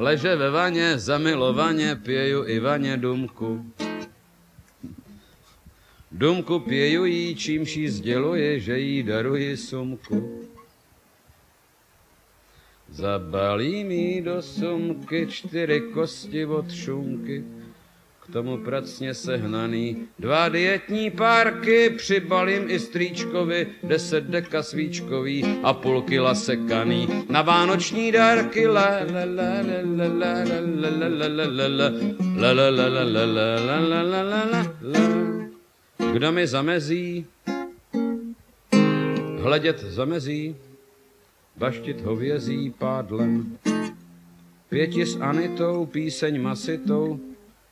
leže ve vaně, zamilovaně pěju i vaně dumku. Dumku pěju jí, čímž jí sděluji, že jí daruji sumku. Zabalím jí do sumky čtyři kosti od šunky, tomu pracně sehnaný. Dva dietní párky přibalím i strýčkovi, deset deka svíčkový a půl kila sekaný. Na vánoční dárky la kdo mi zamezí, hledět zamezí, baštit hovězí pádlem. Pěti s Anitou, píseň masitou,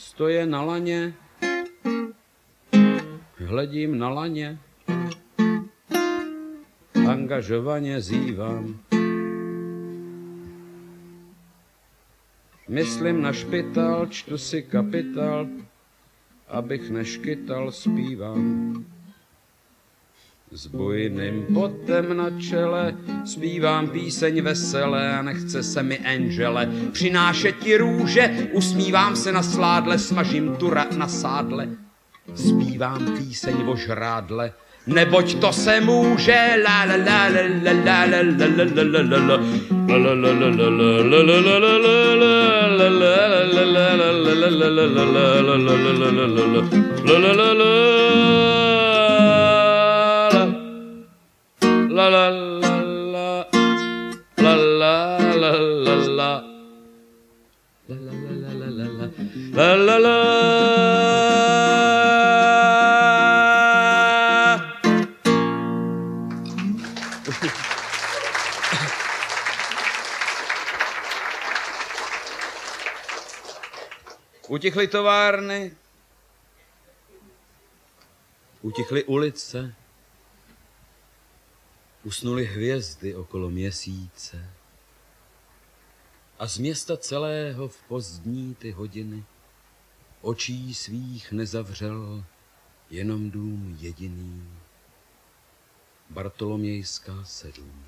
Stoje na laně, hledím na laně, angažovaně zývám. Myslím na špital, čtu si kapitál, abych neškytal, zpívám. S bujným potem na čele zpívám píseň veselé a nechce se mi angele přinášet ti růže, usmívám se na sládle, smažím tura na sádle zpívám píseň o žrádle, neboť to se může la la la la la la. La la la la Utichly továrny, utichly ulice, usnuly hvězdy okolo měsíce a z města celého v pozdní ty hodiny očí svých nezavřel jenom dům jediný, Bartolomějská sedm.